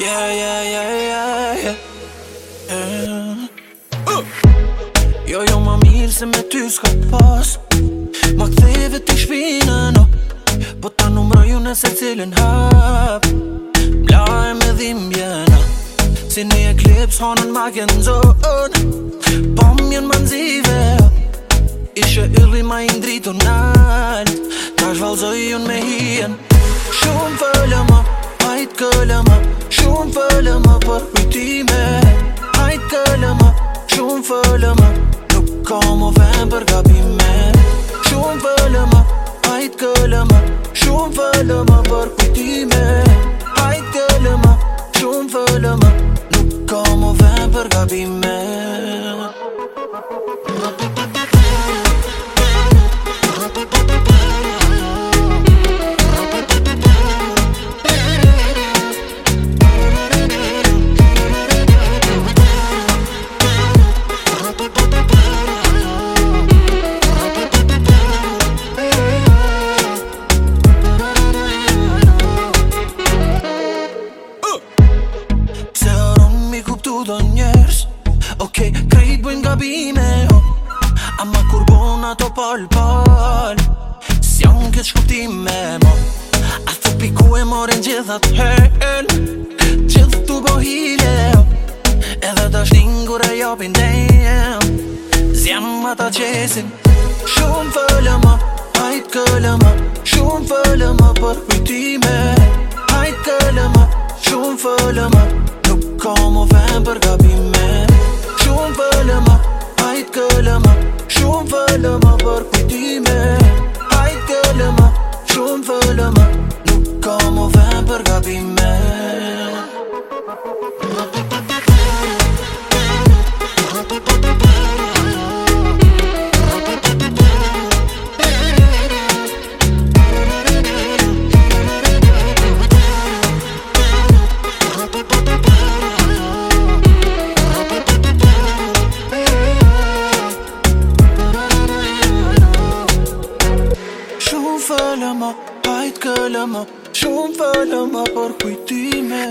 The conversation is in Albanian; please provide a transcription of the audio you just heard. Yeah, yeah, yeah, yeah, yeah. Eh. Uh. Jo, jo, ma mirë se me ty s'ka pas Ma këtheve t'i shpina, no Po ta numroju nëse cilin hap Mla e me dhimbje, no Si një eklips, honën ma kënë zonë Po mjen më nëzive, no Ishe ylli ma i ndritu nalë Ta shvalzoj unë me hien Shumë fëllë, mo nëjtë këllëma Shumë fëllëma për rëtime do njerës Ok, krejt bëjnë gabime oh, Ama kur bon ato pal pal Si janë këtë shkuptime mo A të piku e more gjithat hel hey, Gjithë të bohile oh, Edhe të është e jopin dhe jem Si janë ata qesin Shumë fëllë më, hajtë këllë më Shumë fëllë më për rytime Hajtë këllë më, shumë fëllë më Ka mu ven për gabime Shumë vëllë ma, hajt këllë ma Shumë vëllë ma për kujtime Hajt këllë shumë vëllë ma Nuk ka më ven për gabime Nuk ka mu ven për gabime falë hajtë këllëma, Shumë falë më për kujtime